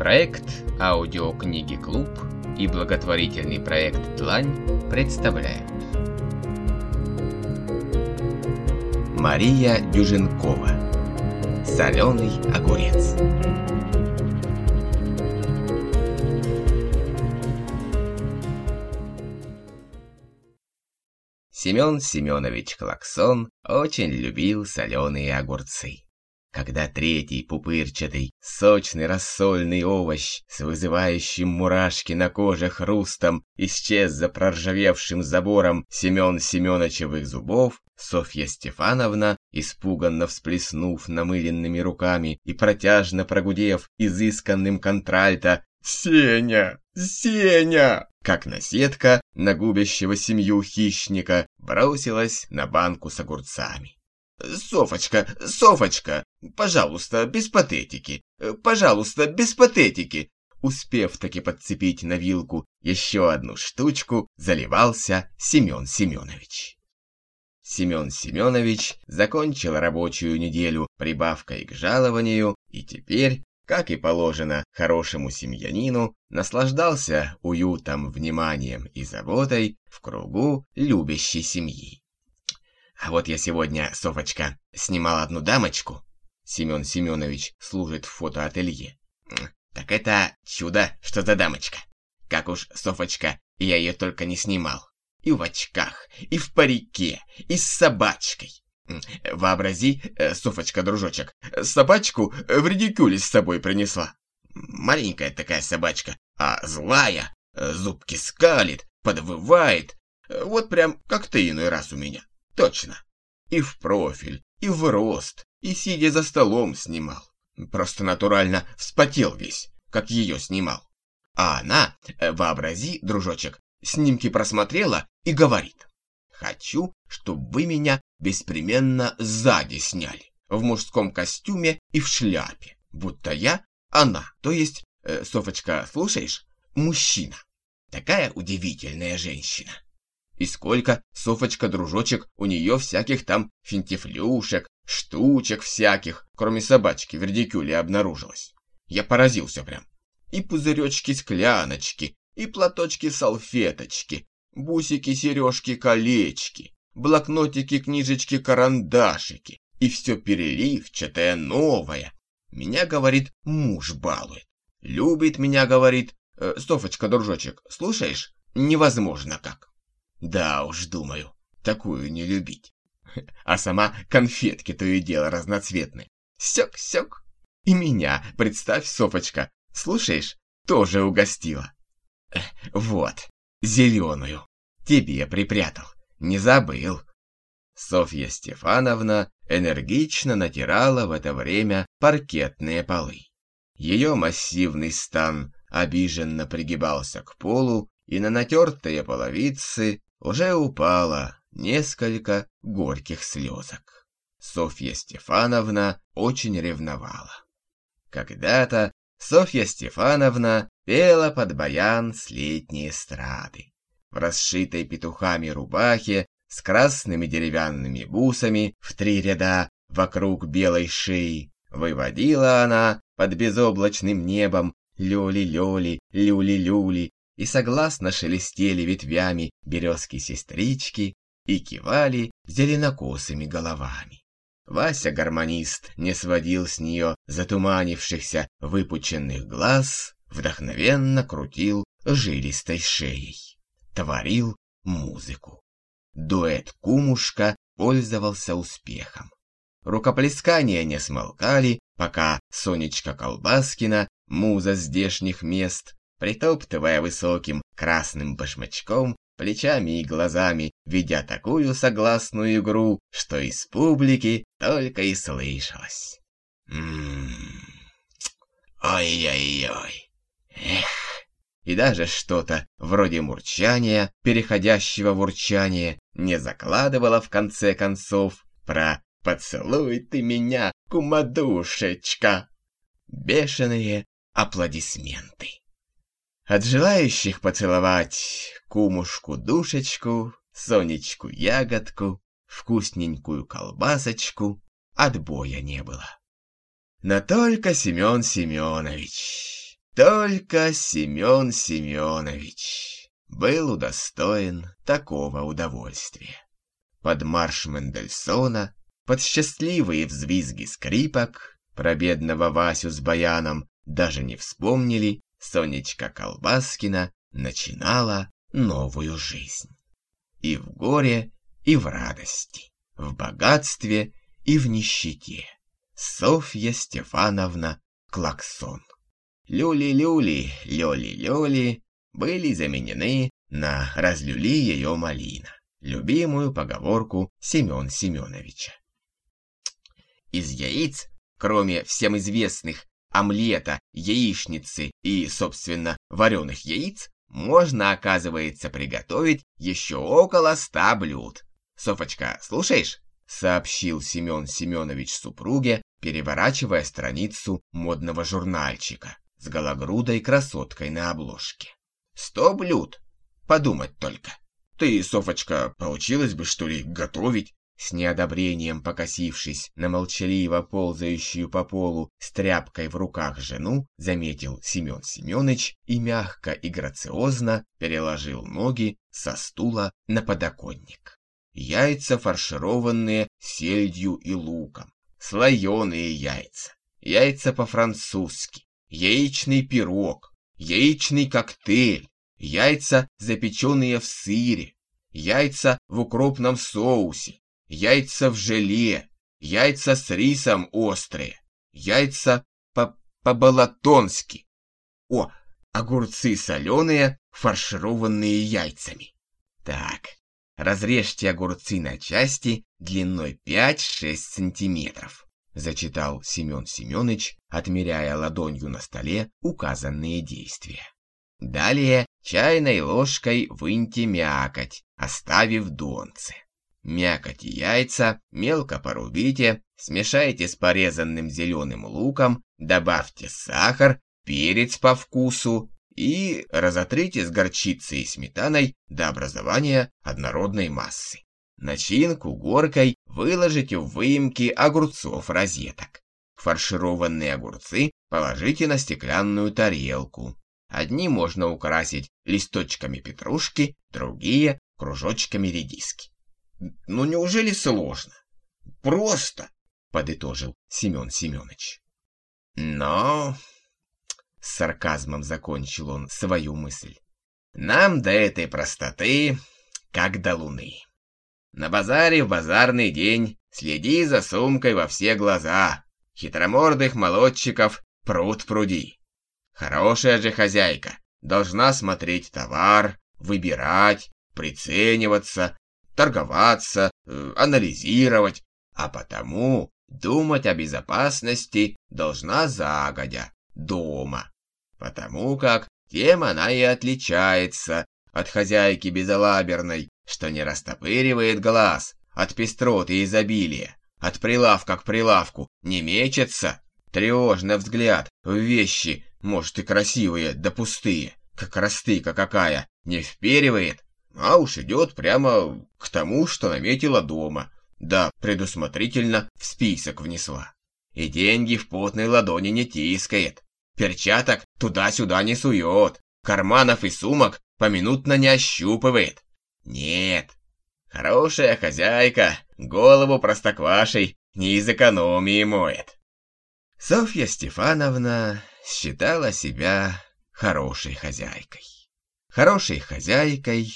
Проект «Аудиокниги Клуб» и благотворительный проект «Длань» представляют. Мария Дюженкова Соленый огурец Семен Семенович Клаксон очень любил соленые огурцы. Когда третий пупырчатый, сочный рассольный овощ с вызывающим мурашки на коже хрустом исчез за проржавевшим забором Семен Семеновичевых зубов, Софья Стефановна, испуганно всплеснув намыленными руками и протяжно прогудев изысканным контральто «Сеня! Сеня!» Как наседка на губящего семью хищника бросилась на банку с огурцами. «Софочка, Софочка, пожалуйста, без патетики, пожалуйста, без патетики!» Успев таки подцепить на вилку еще одну штучку, заливался Семен Семенович. Семен Семенович закончил рабочую неделю прибавкой к жалованию и теперь как и положено хорошему семьянину, наслаждался уютом, вниманием и заботой в кругу любящей семьи. А вот я сегодня, Софочка, снимал одну дамочку. Семен Семенович служит в фотоателье. Так это чудо, что за дамочка. Как уж, Софочка, я ее только не снимал. И в очках, и в парике, и с собачкой. Вообрази, э, Софочка-дружочек, собачку в редикюле с собой принесла. Маленькая такая собачка, а злая, э, зубки скалит, подвывает. Вот прям как ты иной раз у меня. Точно. И в профиль, и в рост, и сидя за столом снимал. Просто натурально вспотел весь, как ее снимал. А она, э, вообрази, дружочек, снимки просмотрела и говорит. Хочу, чтобы вы меня беспременно сзади сняли, в мужском костюме и в шляпе, будто я она, то есть, э, Софочка, слушаешь, мужчина. Такая удивительная женщина. И сколько, Софочка, дружочек, у нее всяких там финтифлюшек, штучек всяких, кроме собачки в редикюле обнаружилось. Я поразился прям. И пузыречки-скляночки, и платочки-салфеточки, бусики, сережки, колечки, блокнотики, книжечки, карандашики. И все переливчатое, новое. Меня, говорит, муж балует. Любит меня, говорит. Э, Софочка, дружочек, слушаешь? Невозможно как. Да уж, думаю, такую не любить. А сама конфетки то и дело разноцветные. Сёк-сёк. И меня, представь, Софочка, слушаешь, тоже угостила. Вот, зеленую. Тебе припрятал, не забыл. Софья Стефановна энергично натирала в это время паркетные полы. Ее массивный стан обиженно пригибался к полу, и на натертые половицы уже упало несколько горьких слезок. Софья Стефановна очень ревновала. Когда-то Софья Стефановна пела под баян с летней эстрады. В расшитой петухами рубахе с красными деревянными бусами в три ряда вокруг белой шеи выводила она под безоблачным небом люли-люли, люли-люли, и согласно шелестели ветвями березки-сестрички и кивали зеленокосыми головами. Вася-гармонист не сводил с нее затуманившихся выпученных глаз вдохновенно крутил жилистой шеей, творил музыку. Дуэт «Кумушка» пользовался успехом. Рукоплескания не смолкали, пока Сонечка Колбаскина, муза здешних мест, притоптывая высоким красным башмачком, плечами и глазами, ведя такую согласную игру, что из публики только и слышалось. Ммм, ой-ой-ой, Эх! И даже что-то вроде мурчания, переходящего в урчание, не закладывало в конце концов про «Поцелуй ты меня, кумадушечка!» Бешеные аплодисменты. От желающих поцеловать кумушку-душечку, Сонечку-ягодку, вкусненькую колбасочку отбоя не было. Но только Семен Семенович Только Семен Семенович был удостоен такого удовольствия. Под марш Мендельсона, под счастливые взвизги скрипок, про бедного Васю с баяном даже не вспомнили, Сонечка Колбаскина начинала новую жизнь. И в горе, и в радости, в богатстве и в нищете. Софья Стефановна Клаксон. Люли-люли, лёли-лёли были заменены на «разлюли ее малина», любимую поговорку Семен Семеновича. Из яиц, кроме всем известных омлета, яичницы и, собственно, вареных яиц, можно, оказывается, приготовить еще около ста блюд. Софочка, слушаешь? Сообщил Семен Семенович супруге, переворачивая страницу модного журнальчика с гологрудой красоткой на обложке. Сто блюд. Подумать только. Ты, Софочка, получилось бы, что ли, готовить? С неодобрением покосившись на молчаливо ползающую по полу с тряпкой в руках жену, заметил Семен Семенович и мягко и грациозно переложил ноги со стула на подоконник. Яйца фаршированные сельдью и луком, слоеные яйца, яйца по-французски, яичный пирог, яичный коктейль, яйца, запеченные в сыре, яйца в укропном соусе, яйца в желе, яйца с рисом острые, яйца по-балатонски. О, огурцы соленые, фаршированные яйцами. Так, разрежьте огурцы на части длиной 5-6 сантиметров. Зачитал Семен Семенович, отмеряя ладонью на столе указанные действия. Далее чайной ложкой выньте мякоть, оставив донце. Мякоть и яйца мелко порубите, смешайте с порезанным зеленым луком, добавьте сахар, перец по вкусу и разотрите с горчицей и сметаной до образования однородной массы. Начинку горкой выложите в выемки огурцов розеток. Фаршированные огурцы положите на стеклянную тарелку. Одни можно украсить листочками петрушки, другие – кружочками редиски. Ну неужели сложно? Просто, подытожил Семен Семенович. Но... С сарказмом закончил он свою мысль. Нам до этой простоты, как до луны. На базаре в базарный день следи за сумкой во все глаза. Хитромордых молодчиков пруд пруди. Хорошая же хозяйка должна смотреть товар, выбирать, прицениваться, торговаться, э, анализировать, а потому думать о безопасности должна загодя, дома. Потому как тем она и отличается от хозяйки безалаберной, что не растопыривает глаз от пестроты и изобилия, от прилавка к прилавку не мечется, тревожный взгляд в вещи, может и красивые, да пустые, как растыка какая, не вперивает, а уж идет прямо к тому, что наметила дома, да предусмотрительно в список внесла. И деньги в потной ладони не тискает, перчаток туда-сюда не сует, карманов и сумок поминутно не ощупывает. Нет, хорошая хозяйка голову простоквашей не из экономии моет. Софья Стефановна считала себя хорошей хозяйкой. Хорошей хозяйкой,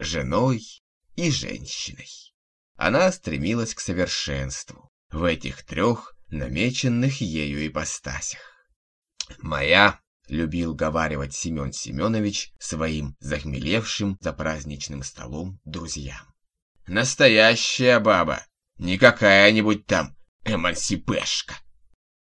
женой и женщиной. Она стремилась к совершенству в этих трех намеченных ею ипостасях. «Моя», — любил говаривать Семен Семенович своим захмелевшим за праздничным столом друзьям. «Настоящая баба, не какая-нибудь там эмансипешка».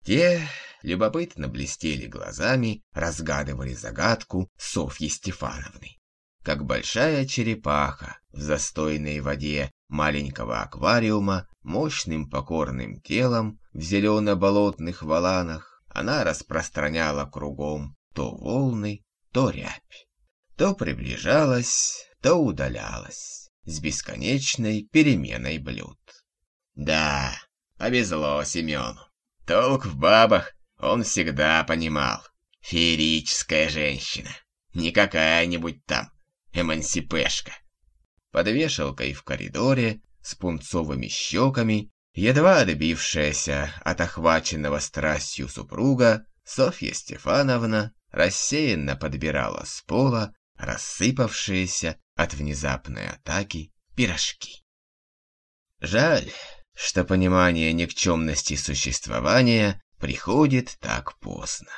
Те любопытно блестели глазами, разгадывали загадку Софьи Стефановны как большая черепаха в застойной воде маленького аквариума, мощным покорным телом в зелено-болотных валанах, она распространяла кругом то волны, то рябь. То приближалась, то удалялась, с бесконечной переменой блюд. Да, повезло Семену. Толк в бабах он всегда понимал. феерическая женщина. Не какая-нибудь там эмансипешка. Под вешалкой в коридоре с пунцовыми щеками, едва отбившаяся от охваченного страстью супруга, Софья Стефановна рассеянно подбирала с пола рассыпавшиеся от внезапной атаки пирожки. Жаль, что понимание никчемности существования приходит так поздно.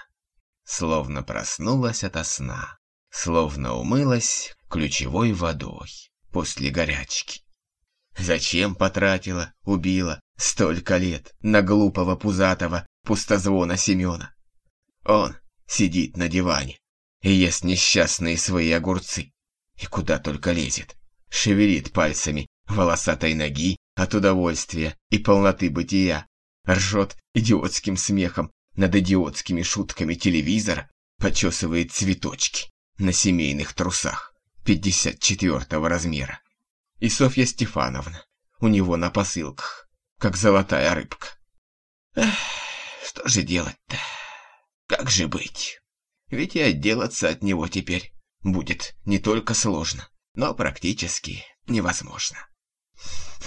Словно проснулась ото сна, словно умылась ключевой водой после горячки. Зачем потратила, убила столько лет на глупого пузатого пустозвона Семена? Он сидит на диване и ест несчастные свои огурцы. И куда только лезет. Шевелит пальцами волосатой ноги от удовольствия и полноты бытия. Ржет идиотским смехом над идиотскими шутками телевизора, почесывает цветочки на семейных трусах 54 размера. И Софья Стефановна у него на посылках, как золотая рыбка. Эх, что же делать-то? Как же быть? Ведь и отделаться от него теперь будет не только сложно, но практически невозможно.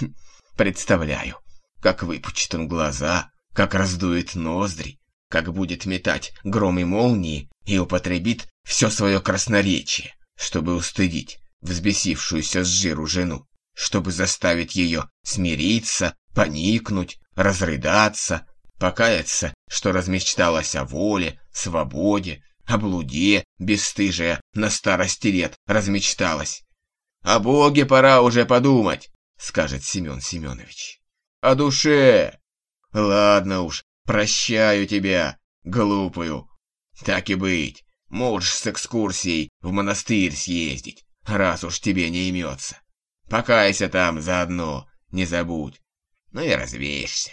Хм, представляю, как выпучит он глаза, как раздует ноздри, как будет метать гром и молнии и употребит все свое красноречие, чтобы устыдить взбесившуюся с жиру жену, чтобы заставить ее смириться, поникнуть, разрыдаться, покаяться, что размечталась о воле, свободе, о блуде, бесстыжая, на старости лет размечталась. «О Боге пора уже подумать», — скажет Семен Семенович. «О душе! Ладно уж, прощаю тебя, глупую. Так и быть, можешь с экскурсией в монастырь съездить, раз уж тебе не имется. Покайся там заодно, не забудь. Ну и развеешься.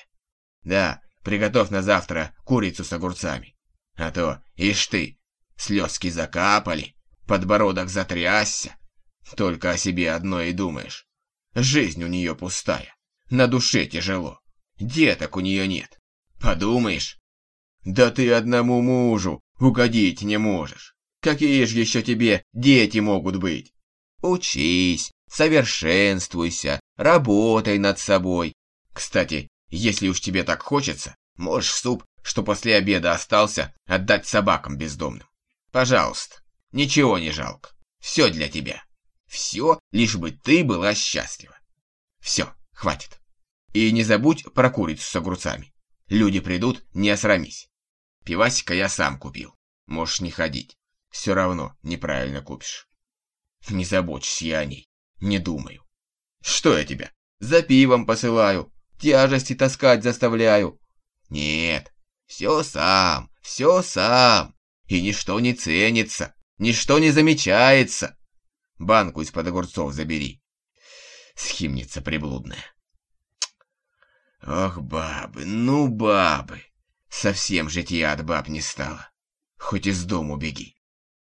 Да, приготовь на завтра курицу с огурцами. А то, ишь ты, слезки закапали, подбородок затрясся. Только о себе одно и думаешь. Жизнь у нее пустая, на душе тяжело, деток у нее нет. Подумаешь, да ты одному мужу угодить не можешь. Какие же еще тебе дети могут быть? Учись, совершенствуйся, работай над собой. Кстати, если уж тебе так хочется, можешь суп, что после обеда остался, отдать собакам бездомным. Пожалуйста, ничего не жалко. Все для тебя. Все, лишь бы ты была счастлива. Все, хватит. И не забудь про курицу с огурцами. Люди придут, не осрамись. Пивасика я сам купил. Можешь не ходить. Все равно неправильно купишь. Не забочься я о ней. Не думаю. Что я тебя? За пивом посылаю. Тяжести таскать заставляю. Нет, все сам, все сам и ничто не ценится, ничто не замечается. Банку из-под огурцов забери. Схимница приблудная. Ох, бабы, ну бабы. Совсем житья от баб не стало. Хоть из дому беги.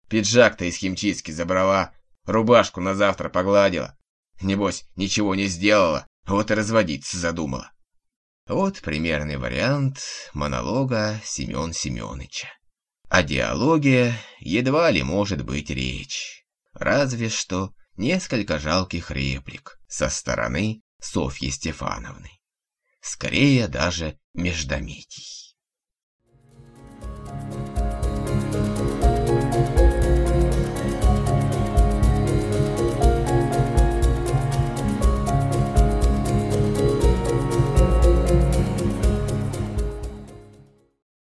Пиджак-то из химчистки забрала, рубашку на завтра погладила. Небось, ничего не сделала, вот и разводиться задумала. Вот примерный вариант монолога Семен Семеныча. О диалоге едва ли может быть речь. Разве что несколько жалких реплик со стороны Софьи Стефановны. Скорее даже междометий.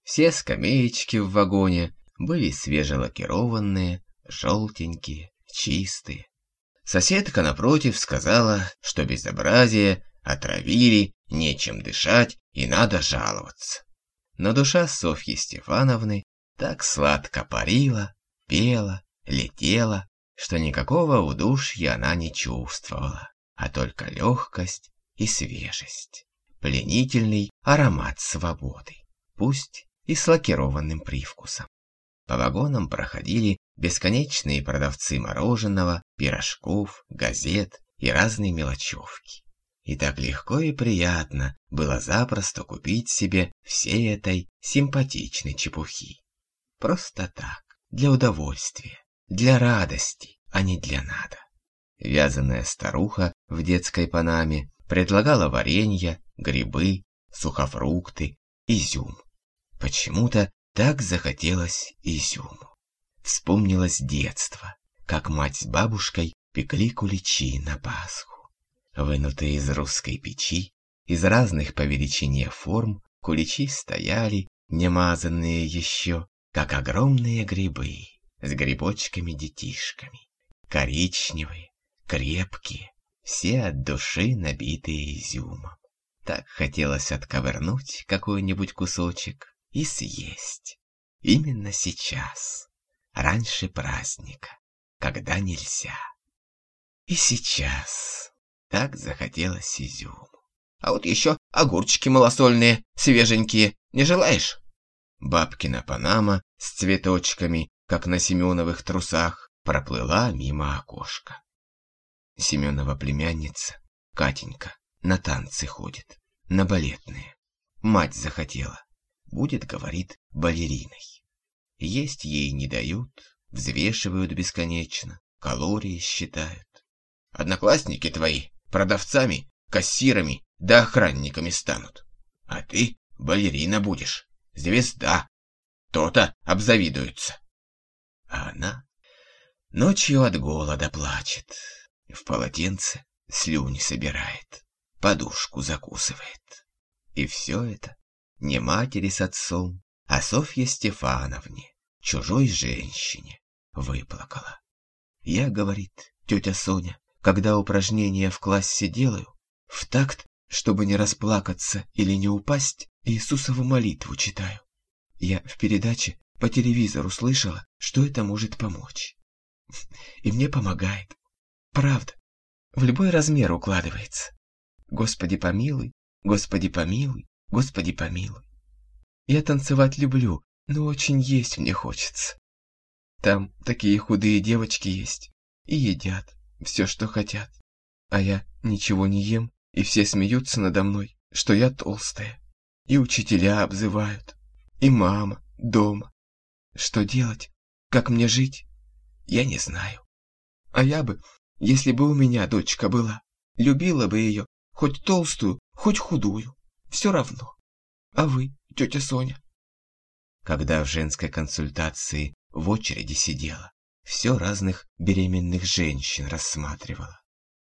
Все скамеечки в вагоне были свежелакированные, желтенькие, чистые. Соседка напротив сказала, что безобразие отравили, нечем дышать и надо жаловаться. Но душа Софьи Стефановны так сладко парила, пела, летела, что никакого удушья она не чувствовала, а только легкость и свежесть, пленительный аромат свободы. Пусть и с лакированным привкусом. По вагонам проходили бесконечные продавцы мороженого, пирожков, газет и разные мелочевки. И так легко и приятно было запросто купить себе всей этой симпатичной чепухи. Просто так, для удовольствия, для радости, а не для надо. Вязаная старуха в детской панаме предлагала варенье, грибы, сухофрукты, изюм. Почему-то так захотелось изюму. Вспомнилось детство, как мать с бабушкой пекли куличи на Пасху. Вынутые из русской печи, из разных по величине форм, куличи стояли, немазанные еще, как огромные грибы, с грибочками-детишками. Коричневые, крепкие, все от души набитые изюмом. Так хотелось отковырнуть какой-нибудь кусочек и съесть. Именно сейчас, раньше праздника, когда нельзя. И сейчас так захотелось изюму. А вот еще огурчики малосольные, свеженькие, не желаешь? Бабкина панама с цветочками, как на Семеновых трусах, проплыла мимо окошка. Семенова племянница, Катенька, на танцы ходит, на балетные. Мать захотела. Будет, говорит, балериной. Есть ей не дают, взвешивают бесконечно, калории считают. Одноклассники твои продавцами, кассирами да охранниками станут. А ты балерина будешь, звезда. То-то обзавидуются. А она ночью от голода плачет, в полотенце слюни собирает, подушку закусывает. И все это не матери с отцом, а Софье Стефановне, чужой женщине, выплакала. Я, говорит, тетя Соня, когда упражнения в классе делаю, в такт, чтобы не расплакаться или не упасть, Иисусову молитву читаю. Я в передаче по телевизору слышала, что это может помочь. И мне помогает. Правда, в любой размер укладывается. Господи помилуй, Господи помилуй, Господи помилуй. Я танцевать люблю, но очень есть мне хочется. Там такие худые девочки есть и едят все, что хотят. А я ничего не ем, и все смеются надо мной, что я толстая. И учителя обзывают, и мама дома. Что делать? Как мне жить? Я не знаю. А я бы если бы у меня дочка была, любила бы ее, хоть толстую, хоть худую, все равно. А вы, тетя Соня? Когда в женской консультации в очереди сидела, все разных беременных женщин рассматривала.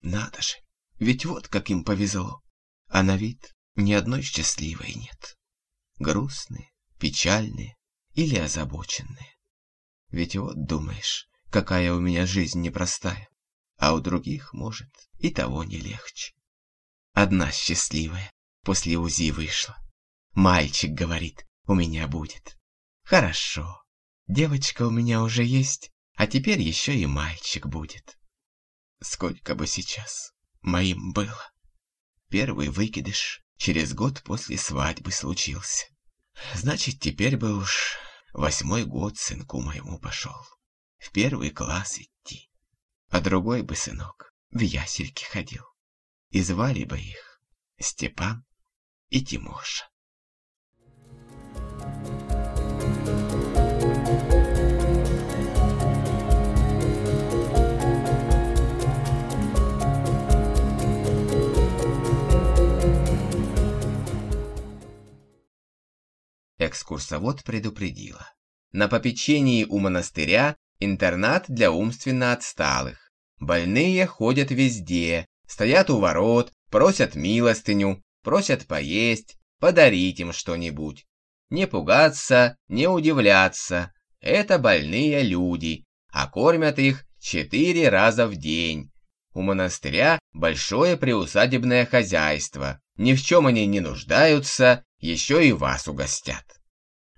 Надо же, ведь вот как им повезло. А на вид ни одной счастливой нет. Грустные, печальные или озабоченные. Ведь вот думаешь, какая у меня жизнь непростая а у других, может, и того не легче. Одна счастливая после УЗИ вышла. Мальчик, говорит, у меня будет. Хорошо, девочка у меня уже есть, а теперь еще и мальчик будет. Сколько бы сейчас моим было. Первый выкидыш через год после свадьбы случился. Значит, теперь бы уж восьмой год сынку моему пошел. В первый класс идти а другой бы сынок в ясельке ходил. И звали бы их Степан и Тимоша. Экскурсовод предупредила. На попечении у монастыря интернат для умственно отсталых. Больные ходят везде, стоят у ворот, просят милостыню, просят поесть, подарить им что-нибудь. Не пугаться, не удивляться. Это больные люди, а кормят их четыре раза в день. У монастыря большое приусадебное хозяйство. Ни в чем они не нуждаются, еще и вас угостят.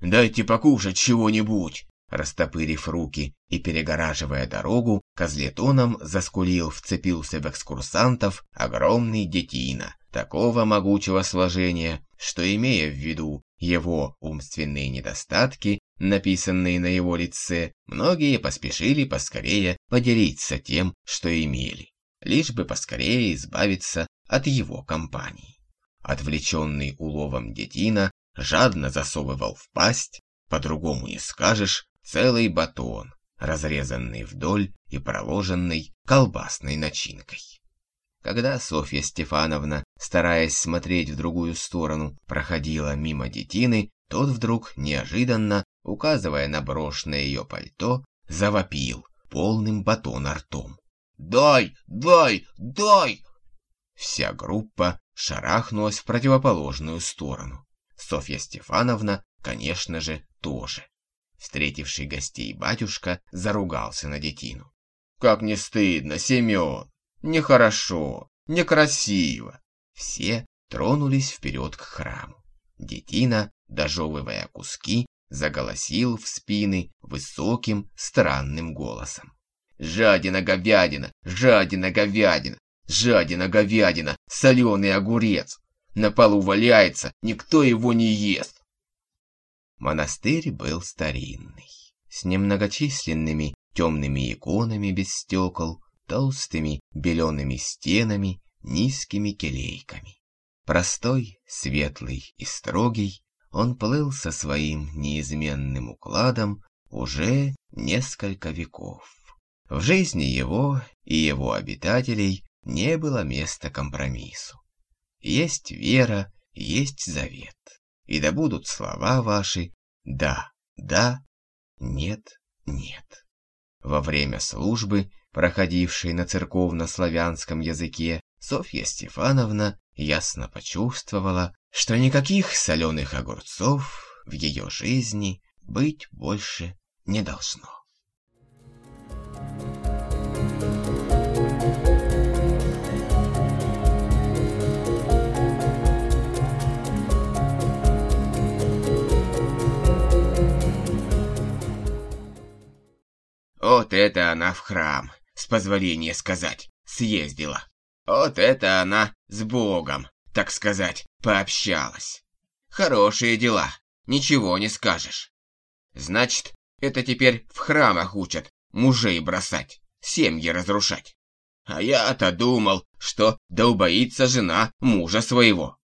«Дайте покушать чего-нибудь», Растопырив руки и перегораживая дорогу, козлетоном заскулил, вцепился в экскурсантов огромный детина, такого могучего сложения, что, имея в виду его умственные недостатки, написанные на его лице, многие поспешили поскорее поделиться тем, что имели, лишь бы поскорее избавиться от его компании. Отвлеченный уловом детина жадно засовывал в пасть по-другому не скажешь, целый батон, разрезанный вдоль и проложенный колбасной начинкой. Когда Софья Стефановна, стараясь смотреть в другую сторону, проходила мимо детины, тот вдруг неожиданно, указывая на брошенное ее пальто, завопил полным батона ртом. «Дай! Дай! Дай!» Вся группа шарахнулась в противоположную сторону. Софья Стефановна, конечно же, тоже. Встретивший гостей батюшка заругался на детину. «Как не стыдно, Семен! Нехорошо, некрасиво!» Все тронулись вперед к храму. Детина, дожевывая куски, заголосил в спины высоким странным голосом. «Жадина-говядина! Жадина-говядина! Жадина-говядина! Соленый огурец! На полу валяется, никто его не ест!» Монастырь был старинный, с немногочисленными темными иконами без стекол, толстыми белеными стенами, низкими келейками. Простой, светлый и строгий, он плыл со своим неизменным укладом уже несколько веков. В жизни его и его обитателей не было места компромиссу. Есть вера, есть завет и да будут слова ваши «да», «да», «нет», «нет». Во время службы, проходившей на церковно-славянском языке, Софья Стефановна ясно почувствовала, что никаких соленых огурцов в ее жизни быть больше не должно. Вот это она в храм, с позволения сказать, съездила. Вот это она с Богом, так сказать, пообщалась. Хорошие дела, ничего не скажешь. Значит, это теперь в храмах учат мужей бросать, семьи разрушать. А я-то думал, что да убоится жена мужа своего.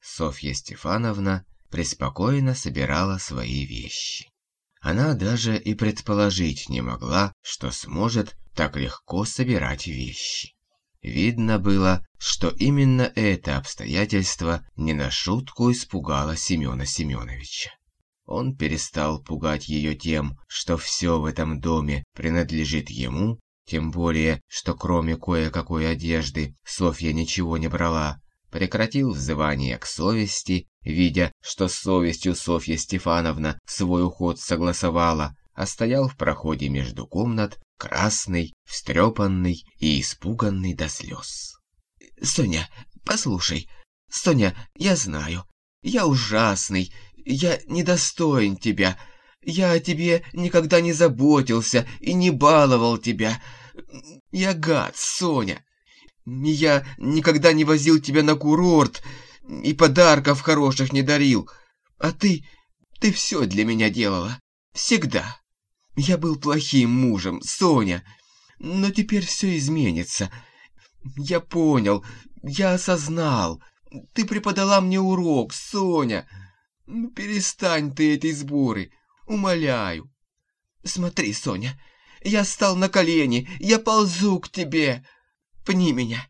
Софья Стефановна преспокойно собирала свои вещи. Она даже и предположить не могла, что сможет так легко собирать вещи. Видно было, что именно это обстоятельство не на шутку испугало Семена Семеновича. Он перестал пугать ее тем, что все в этом доме принадлежит ему, тем более, что кроме кое-какой одежды Софья ничего не брала, прекратил взывание к совести, видя, что с совестью Софья Стефановна свой уход согласовала, а стоял в проходе между комнат, красный, встрепанный и испуганный до слез. «Соня, послушай, Соня, я знаю, я ужасный, я недостоин тебя, я о тебе никогда не заботился и не баловал тебя. Я гад, Соня, я никогда не возил тебя на курорт и подарков хороших не дарил. А ты, ты все для меня делала. Всегда. Я был плохим мужем, Соня. Но теперь все изменится. Я понял, я осознал. Ты преподала мне урок, Соня. Ну, перестань ты эти сборы, умоляю. Смотри, Соня, я стал на колени, я ползу к тебе. Пни меня,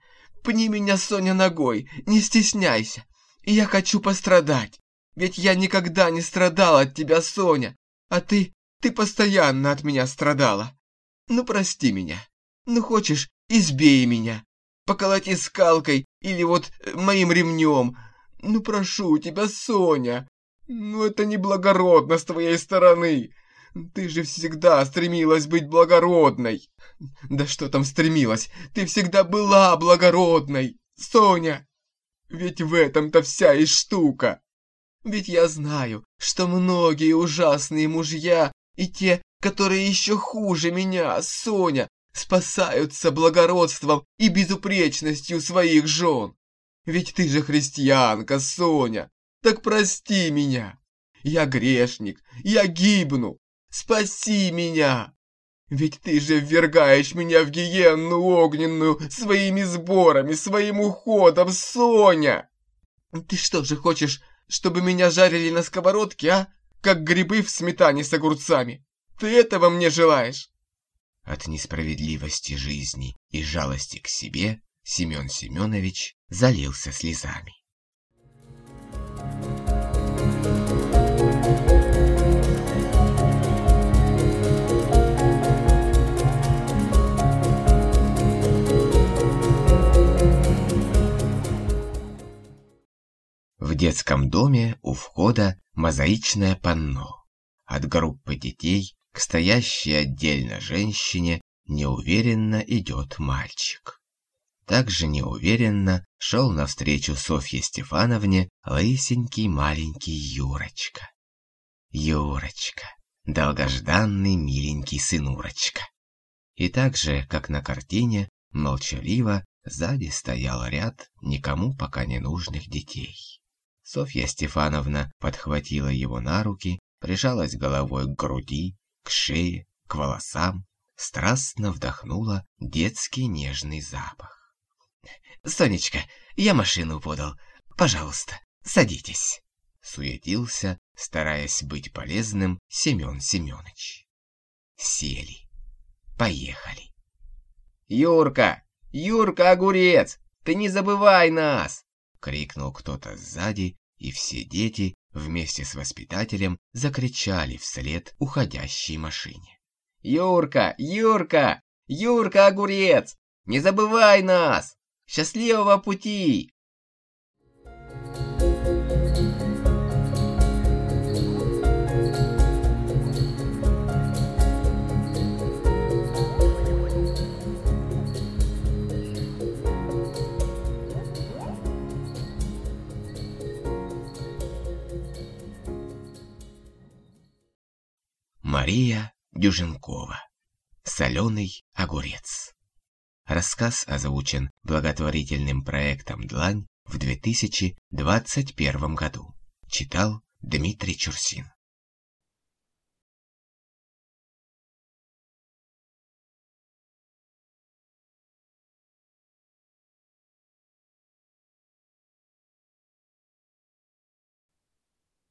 пни меня, Соня, ногой, не стесняйся. Я хочу пострадать, ведь я никогда не страдала от тебя, Соня, а ты, ты постоянно от меня страдала. Ну, прости меня. Ну, хочешь, избей меня. Поколоти скалкой или вот э, моим ремнем. Ну, прошу тебя, Соня. Ну, это неблагородно с твоей стороны. Ты же всегда стремилась быть благородной. Да что там стремилась? Ты всегда была благородной, Соня. Ведь в этом-то вся и штука. Ведь я знаю, что многие ужасные мужья и те, которые еще хуже меня, Соня, спасаются благородством и безупречностью своих жен. Ведь ты же христианка, Соня. Так прости меня. Я грешник, я гибну, Спаси меня! Ведь ты же ввергаешь меня в гиенну огненную своими сборами, своим уходом, Соня! Ты что же хочешь, чтобы меня жарили на сковородке, а? как грибы в сметане с огурцами. Ты этого мне желаешь?» От несправедливости жизни и жалости к себе Семен Семенович залился слезами. В детском доме у входа мозаичное панно. От группы детей к стоящей отдельно женщине неуверенно идет мальчик. Также неуверенно шел навстречу Софье Стефановне лысенький маленький Юрочка. Юрочка, долгожданный миленький сынурочка. И так же, как на картине, молчаливо сзади стоял ряд никому пока не нужных детей. Софья Стефановна подхватила его на руки, прижалась головой к груди, к шее, к волосам, страстно вдохнула детский нежный запах. «Сонечка, я машину подал. Пожалуйста, садитесь», — суетился, стараясь быть полезным Семен Семенович. Сели. Поехали. «Юрка! Юрка, огурец! Ты не забывай нас!» — крикнул кто-то сзади, и все дети вместе с воспитателем закричали вслед уходящей машине. «Юрка! Юрка! Юрка, огурец! Не забывай нас! Счастливого пути!» Мария Дюженкова. Соленый огурец. Рассказ озвучен благотворительным проектом «Длань» в 2021 году. Читал Дмитрий Чурсин.